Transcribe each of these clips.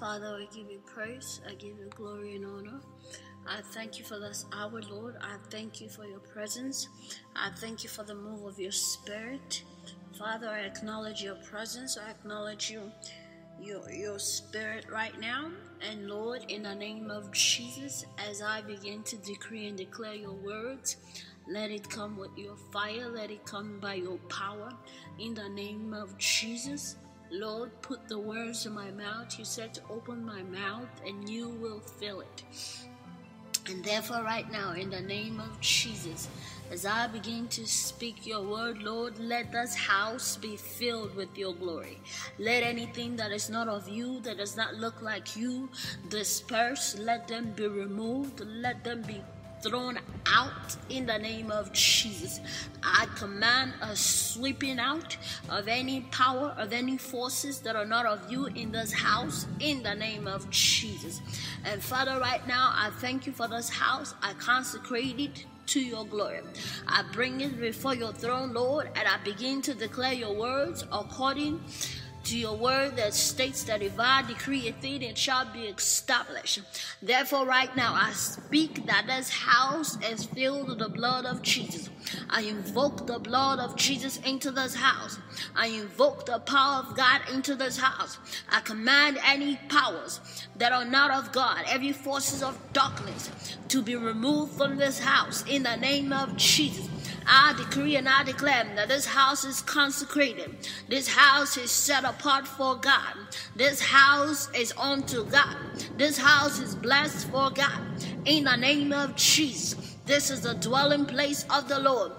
Father, I give you praise, I give you glory and honor. I thank you for this hour, Lord. I thank you for your presence. I thank you for the move of your spirit. Father, I acknowledge your presence. I acknowledge you, your, your spirit right now. And Lord, in the name of Jesus, as I begin to decree and declare your words, let it come with your fire. Let it come by your power. In the name of Jesus. Lord, put the words in my mouth. You said to open my mouth and you will fill it. And therefore, right now, in the name of Jesus, as I begin to speak your word, Lord, let this house be filled with your glory. Let anything that is not of you, that does not look like you, disperse. Let them be removed. Let them be thrown out in the name of Jesus. I command a sweeping out of any power, of any forces that are not of you in this house in the name of Jesus. And Father, right now, I thank you for this house. I consecrate it to your glory. I bring it before your throne, Lord, and I begin to declare your words according to your word that states that if I decree a thing, it shall be established. Therefore, right now, I speak that this house is filled with the blood of Jesus. I invoke the blood of Jesus into this house. I invoke the power of God into this house. I command any powers that are not of God, every forces of darkness, to be removed from this house in the name of Jesus. I decree and I declare that this house is consecrated. This house is set apart for God. This house is unto God. This house is blessed for God. In the name of Jesus, this is the dwelling place of the Lord.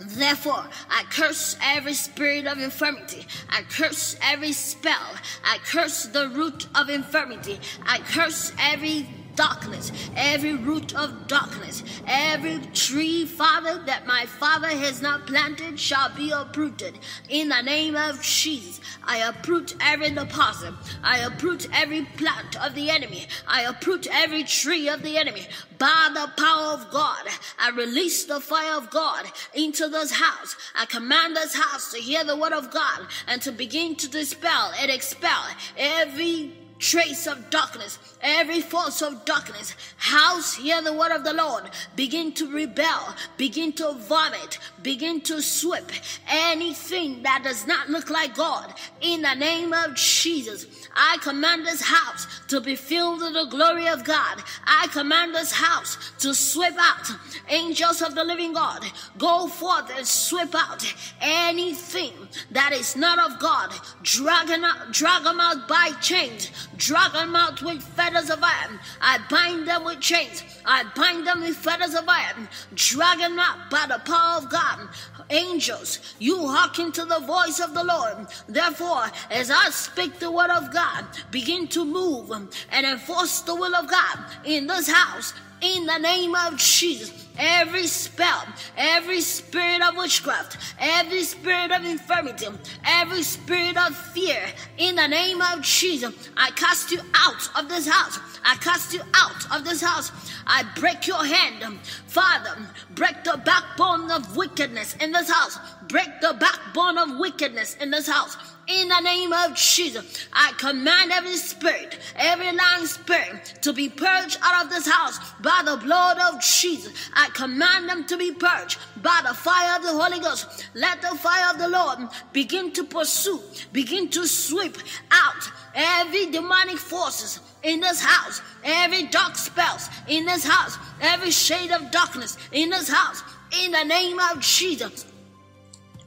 Therefore, I curse every spirit of infirmity. I curse every spell. I curse the root of infirmity. I curse every darkness, every root of darkness, every tree, Father, that my Father has not planted shall be uprooted. In the name of Jesus, I uproot every deposit. I uproot every plant of the enemy. I uproot every tree of the enemy. By the power of God, I release the fire of God into this house. I command this house to hear the word of God and to begin to dispel and expel every trace of darkness, every force of darkness, house, hear the word of the Lord, begin to rebel, begin to vomit, begin to sweep anything that does not look like God. In the name of Jesus, I command this house to be filled with the glory of God. I command this house to sweep out angels of the living God. Go forth and sweep out anything that is not of God. Drag them out, drag them out by chains drag them out with feathers of iron. I bind them with chains. I bind them with feathers of iron. Drag them out by the power of God. Angels, you hearken to the voice of the Lord. Therefore, as I speak the word of God, begin to move and enforce the will of God in this house in the name of Jesus every spell, every spirit of witchcraft, every spirit of infirmity, every spirit of fear, in the name of Jesus, I cast you out of this house. I cast you out of this house. I break your hand. Father, break the backbone of wickedness in this house. Break the backbone of wickedness in this house in the name of Jesus. I command every spirit, every lying spirit to be purged out of this house by the blood of Jesus. I command them to be purged by the fire of the Holy Ghost. Let the fire of the Lord begin to pursue, begin to sweep out every demonic forces in this house, every dark spells in this house, every shade of darkness in this house. In the name of Jesus,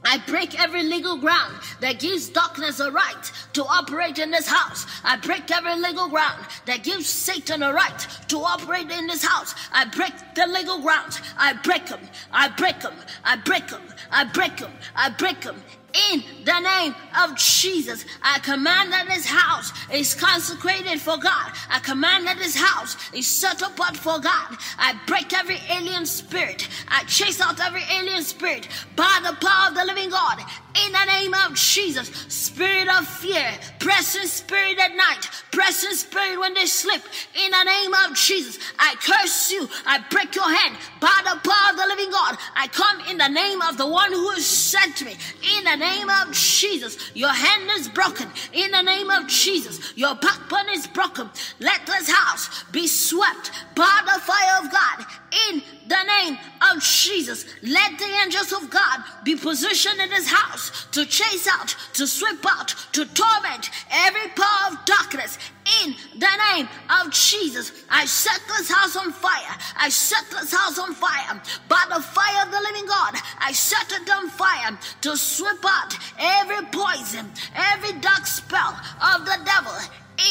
I break every legal ground that gives darkness a right to operate in this house. I break every legal ground that gives Satan a right to operate in this house. I break the legal grounds. I break them. I break them. I break them. I break them. I break them in the name of Jesus. I command that this house is consecrated for God. I command that this house is set apart for God. I break every alien spirit. I chase out every alien spirit by the power of the living God. In the name of Jesus, spirit of fear, pressing spirit at night, pressing spirit when they sleep. In the name of Jesus, I curse you. I break your hand by the power of the living God. I come in the name of the one who sent me. In the name of Jesus, your hand is broken. In the name of Jesus, your backbone is broken. Let this house be swept by the fire of God. In the name of Jesus, let the angels of God be positioned in this house to chase out, to sweep out, to torment every power of darkness. In the name of Jesus, I set this house on fire. I set this house on fire by the fire of the living God. I set it on fire to sweep out every poison, every dark spell of the devil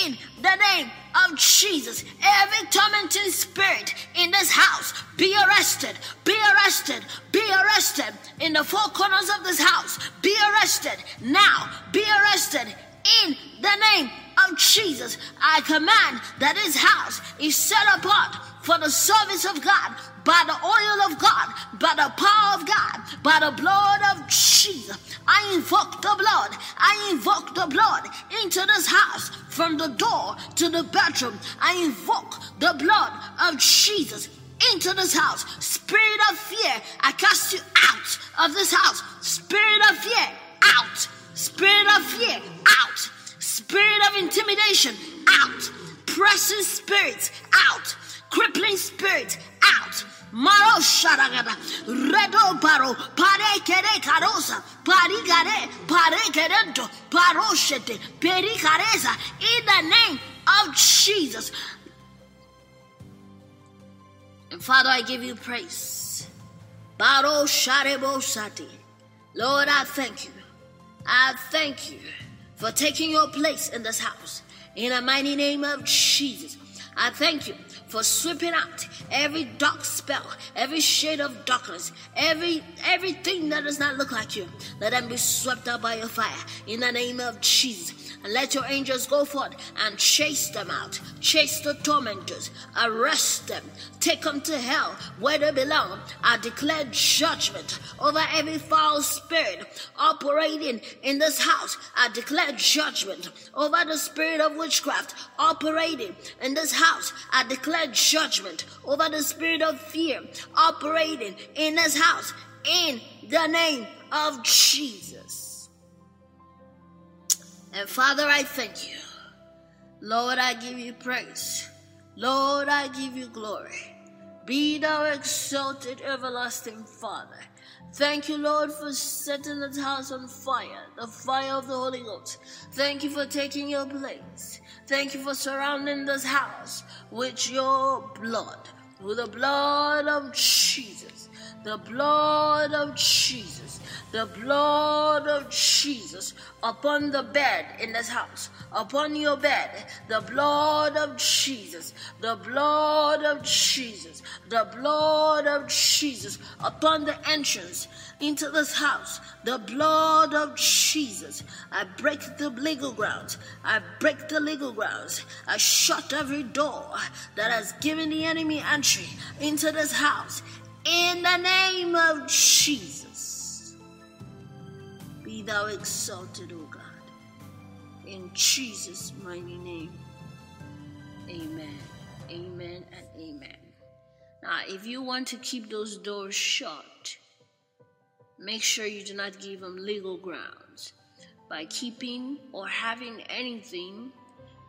in the name of Jesus. Every tormenting spirit in this house be arrested, be arrested, be arrested in the four corners of this house. Be arrested now, be arrested in the name of Jesus. I command that this house is set apart for the service of God by the oil of God, by the power of God, by the blood of Jesus. I invoke the blood. I invoke the blood into this house from the door to the bedroom. I invoke the blood of Jesus into this house. Spirit of fear, I cast you out of this house. Spirit of fear, out. Spirit of fear. Spirit of intimidation, out. Pressing spirits, out. Crippling spirits, out. Maro sharagada, redo baro, pare kere carosa, pari gare, pare kerento, paroshete, peri careza, in the name of Jesus. And Father, I give you praise. Baro sharebo sati. Lord, I thank you. I thank you for taking your place in this house. In the mighty name of Jesus, I thank you for sweeping out every dark spell, every shade of darkness, every everything that does not look like you. Let them be swept out by your fire in the name of Jesus. And let your angels go forth and chase them out, chase the tormentors, arrest them, take them to hell where they belong. I declare judgment over every foul spirit operating in this house. I declare judgment over the spirit of witchcraft operating in this house. I declare judgment over the spirit of fear operating in this house in the name of Jesus. And Father, I thank you. Lord, I give you praise. Lord, I give you glory. Be thou exalted, everlasting Father. Thank you, Lord, for setting this house on fire, the fire of the Holy Ghost. Thank you for taking your place. Thank you for surrounding this house with your blood, with the blood of Jesus, the blood of Jesus the blood of Jesus upon the bed in this house, upon your bed, the blood of Jesus, the blood of Jesus, the blood of Jesus upon the entrance into this house, the blood of Jesus. I break the legal grounds, I break the legal grounds, I shut every door that has given the enemy entry into this house. In the name of Jesus thou exalted, O God. In Jesus' mighty name. Amen. Amen and amen. Now, if you want to keep those doors shut, make sure you do not give them legal grounds by keeping or having anything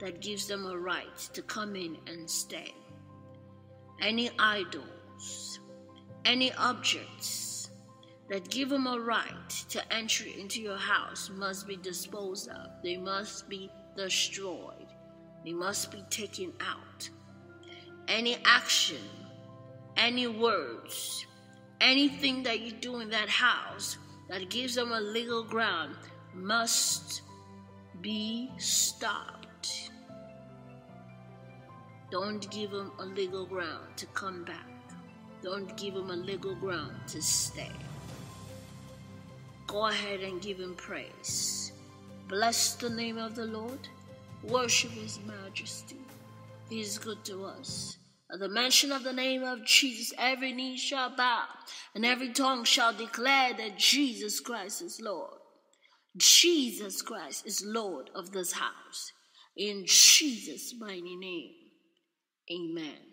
that gives them a right to come in and stay. Any idols, any objects that give them a right to entry into your house must be disposed of. They must be destroyed. They must be taken out. Any action, any words, anything that you do in that house that gives them a legal ground must be stopped. Don't give them a legal ground to come back. Don't give them a legal ground to stay go ahead and give him praise. Bless the name of the Lord. Worship his majesty. He is good to us. At the mention of the name of Jesus, every knee shall bow and every tongue shall declare that Jesus Christ is Lord. Jesus Christ is Lord of this house. In Jesus' mighty name, amen.